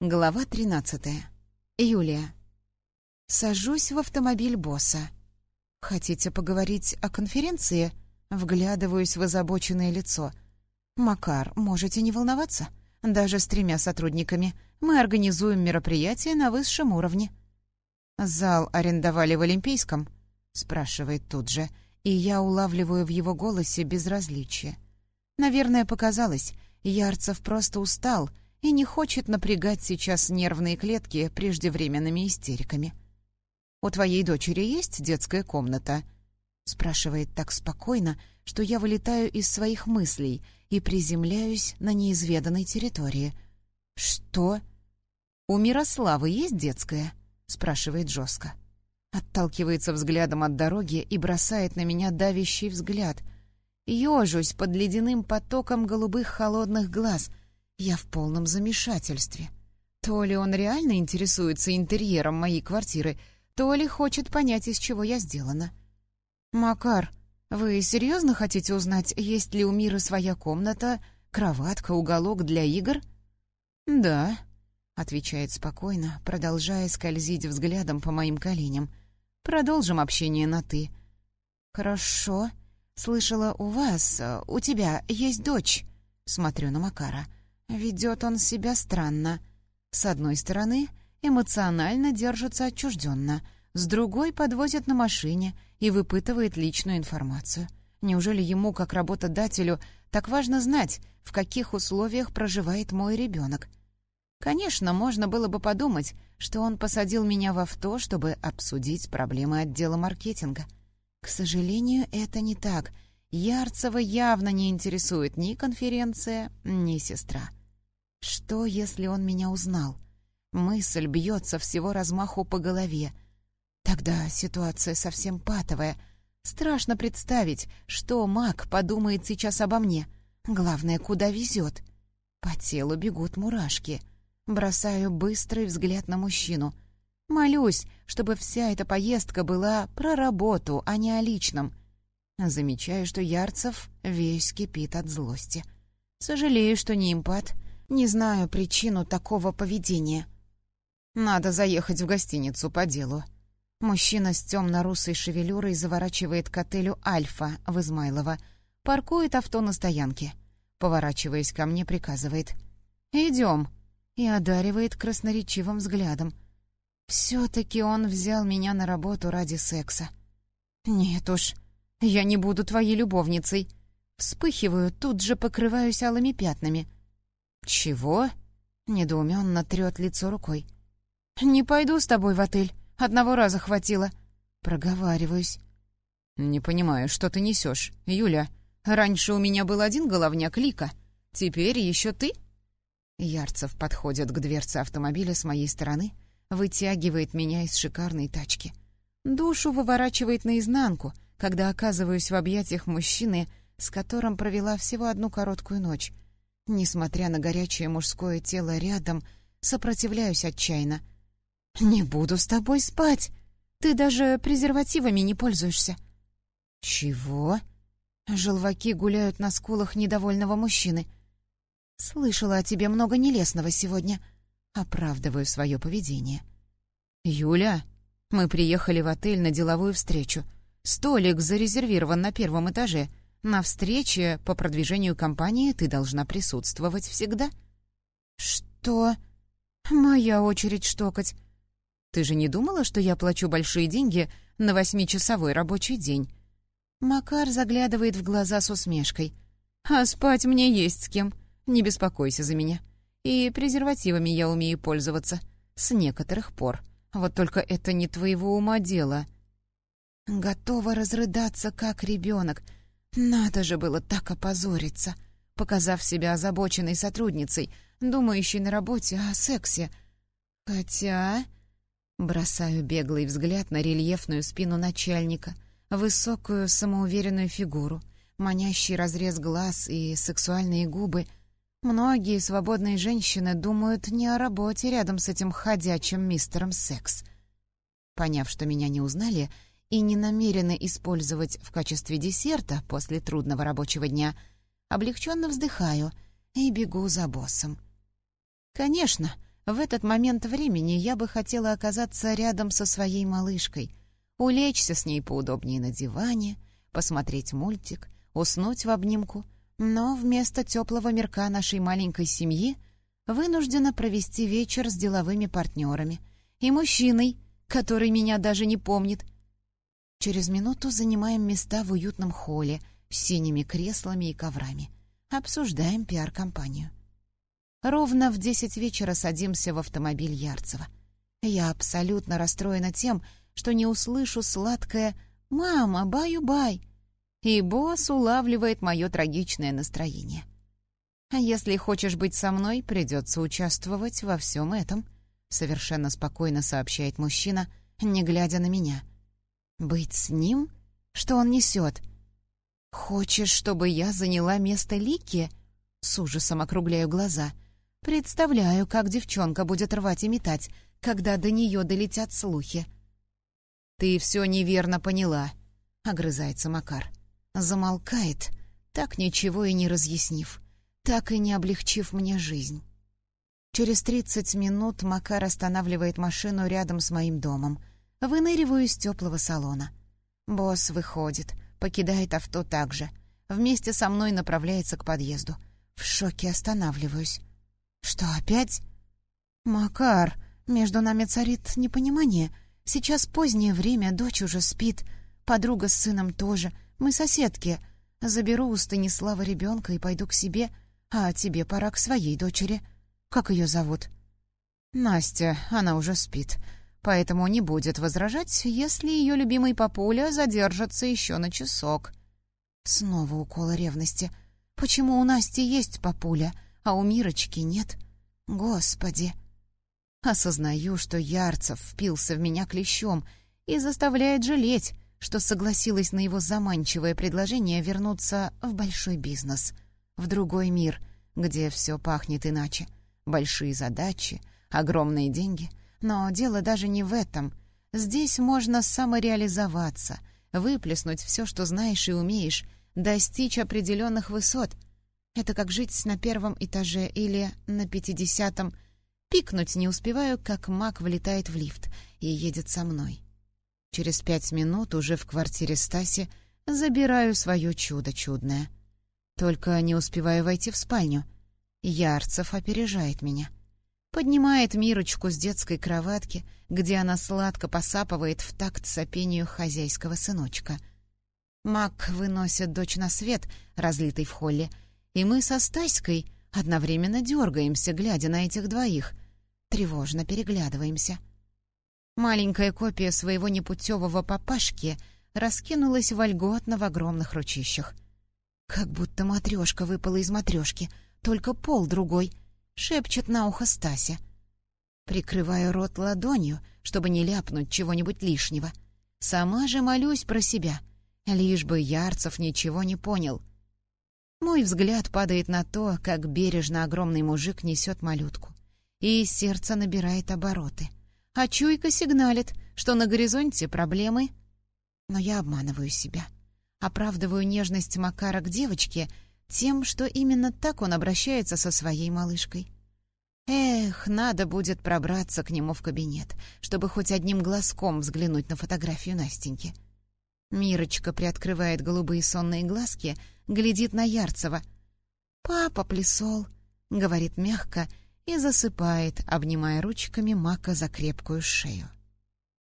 Глава 13. Юлия. Сажусь в автомобиль босса. «Хотите поговорить о конференции?» Вглядываюсь в озабоченное лицо. «Макар, можете не волноваться. Даже с тремя сотрудниками мы организуем мероприятие на высшем уровне». «Зал арендовали в Олимпийском?» — спрашивает тут же, и я улавливаю в его голосе безразличие. Наверное, показалось, Ярцев просто устал — и не хочет напрягать сейчас нервные клетки преждевременными истериками. «У твоей дочери есть детская комната?» спрашивает так спокойно, что я вылетаю из своих мыслей и приземляюсь на неизведанной территории. «Что?» «У Мирославы есть детская?» — спрашивает жестко. Отталкивается взглядом от дороги и бросает на меня давящий взгляд. Ёжусь под ледяным потоком голубых холодных глаз — я в полном замешательстве. То ли он реально интересуется интерьером моей квартиры, то ли хочет понять, из чего я сделана. «Макар, вы серьезно хотите узнать, есть ли у Мира своя комната, кроватка, уголок для игр?» «Да», — отвечает спокойно, продолжая скользить взглядом по моим коленям. «Продолжим общение на «ты». «Хорошо. Слышала, у вас, у тебя есть дочь?» Смотрю на Макара. Ведет он себя странно. С одной стороны, эмоционально держится отчужденно, с другой подвозит на машине и выпытывает личную информацию. Неужели ему, как работодателю, так важно знать, в каких условиях проживает мой ребенок? Конечно, можно было бы подумать, что он посадил меня в авто, чтобы обсудить проблемы отдела маркетинга. К сожалению, это не так. Ярцева явно не интересует ни конференция, ни сестра. Что, если он меня узнал? Мысль бьется всего размаху по голове. Тогда ситуация совсем патовая. Страшно представить, что маг подумает сейчас обо мне. Главное, куда везет. По телу бегут мурашки. Бросаю быстрый взгляд на мужчину. Молюсь, чтобы вся эта поездка была про работу, а не о личном. Замечаю, что Ярцев весь кипит от злости. Сожалею, что не импат — не знаю причину такого поведения. Надо заехать в гостиницу по делу. Мужчина с темно-русой шевелюрой заворачивает к отелю «Альфа» в Измайлово. Паркует авто на стоянке. Поворачиваясь ко мне, приказывает. «Идем!» И одаривает красноречивым взглядом. «Все-таки он взял меня на работу ради секса». «Нет уж, я не буду твоей любовницей». Вспыхиваю, тут же покрываюсь алыми пятнами. «Чего?» — недоуменно трет лицо рукой. «Не пойду с тобой в отель. Одного раза хватило». Проговариваюсь. «Не понимаю, что ты несешь, Юля. Раньше у меня был один головняк Лика. Теперь еще ты?» Ярцев подходит к дверце автомобиля с моей стороны, вытягивает меня из шикарной тачки. Душу выворачивает наизнанку, когда оказываюсь в объятиях мужчины, с которым провела всего одну короткую ночь — Несмотря на горячее мужское тело рядом, сопротивляюсь отчаянно. «Не буду с тобой спать! Ты даже презервативами не пользуешься!» «Чего?» Желваки гуляют на скулах недовольного мужчины. «Слышала о тебе много нелестного сегодня. Оправдываю свое поведение». «Юля, мы приехали в отель на деловую встречу. Столик зарезервирован на первом этаже. На встрече по продвижению компании ты должна присутствовать всегда». «Что?» «Моя очередь штокать». «Ты же не думала, что я плачу большие деньги на восьмичасовой рабочий день?» Макар заглядывает в глаза с усмешкой. «А спать мне есть с кем. Не беспокойся за меня. И презервативами я умею пользоваться. С некоторых пор. Вот только это не твоего ума дело». Готова разрыдаться, как ребенок — надо же было так опозориться, показав себя озабоченной сотрудницей, думающей на работе о сексе. Хотя... Бросаю беглый взгляд на рельефную спину начальника, высокую самоуверенную фигуру, манящий разрез глаз и сексуальные губы. Многие свободные женщины думают не о работе рядом с этим ходячим мистером секс. Поняв, что меня не узнали, и не намерены использовать в качестве десерта после трудного рабочего дня, облегченно вздыхаю и бегу за боссом. Конечно, В этот момент времени я бы хотела оказаться рядом со своей малышкой, улечься с ней поудобнее на диване, посмотреть мультик, уснуть в обнимку, но вместо теплого мирка нашей маленькой семьи вынуждена провести вечер с деловыми партнерами и мужчиной, который меня даже не помнит. Через минуту занимаем места в уютном холле с синими креслами и коврами. Обсуждаем пиар-компанию. Ровно в десять вечера садимся в автомобиль Ярцева. Я абсолютно расстроена тем, что не услышу сладкое «Мама, баю-бай!» И босс улавливает мое трагичное настроение. «А если хочешь быть со мной, придется участвовать во всем этом», — совершенно спокойно сообщает мужчина, не глядя на меня. «Быть с ним? Что он несет?» «Хочешь, чтобы я заняла место Лики?» С ужасом округляю глаза — Представляю, как девчонка будет рвать и метать, когда до нее долетят слухи. «Ты все неверно поняла», — огрызается Макар. Замолкает, так ничего и не разъяснив, так и не облегчив мне жизнь. Через тридцать минут Макар останавливает машину рядом с моим домом. Выныриваю из теплого салона. Босс выходит, покидает авто также. Вместе со мной направляется к подъезду. В шоке останавливаюсь. «Что, опять?» «Макар, между нами царит непонимание. Сейчас позднее время, дочь уже спит, подруга с сыном тоже, мы соседки. Заберу у Станислава ребенка и пойду к себе, а тебе пора к своей дочери. Как ее зовут?» «Настя, она уже спит, поэтому не будет возражать, если ее любимый папуля задержится еще на часок». Снова укол ревности. «Почему у Насти есть папуля?» а у Мирочки нет. Господи! Осознаю, что Ярцев впился в меня клещом и заставляет жалеть, что согласилась на его заманчивое предложение вернуться в большой бизнес, в другой мир, где все пахнет иначе. Большие задачи, огромные деньги. Но дело даже не в этом. Здесь можно самореализоваться, выплеснуть все, что знаешь и умеешь, достичь определенных высот — это как жить на первом этаже или на пятидесятом. Пикнуть не успеваю, как маг влетает в лифт и едет со мной. Через пять минут уже в квартире Стаси забираю свое чудо чудное. Только не успеваю войти в спальню. Ярцев опережает меня. Поднимает Мирочку с детской кроватки, где она сладко посапывает в такт сопению хозяйского сыночка. Мак выносит дочь на свет, разлитый в холле, и мы со Стаськой одновременно дергаемся, глядя на этих двоих. Тревожно переглядываемся. Маленькая копия своего непутевого папашки раскинулась вольготно в огромных ручищах. Как будто матрешка выпала из матрешки, только пол другой, шепчет на ухо Стася. Прикрываю рот ладонью, чтобы не ляпнуть чего-нибудь лишнего. Сама же молюсь про себя, лишь бы Ярцев ничего не понял — мой взгляд падает на то, как бережно огромный мужик несет малютку. И сердце набирает обороты. А чуйка сигналит, что на горизонте проблемы. Но я обманываю себя. Оправдываю нежность Макара к девочке тем, что именно так он обращается со своей малышкой. Эх, надо будет пробраться к нему в кабинет, чтобы хоть одним глазком взглянуть на фотографию Настеньки. Мирочка приоткрывает голубые сонные глазки — глядит на Ярцева. «Папа плясол», — говорит мягко и засыпает, обнимая ручками Мака за крепкую шею.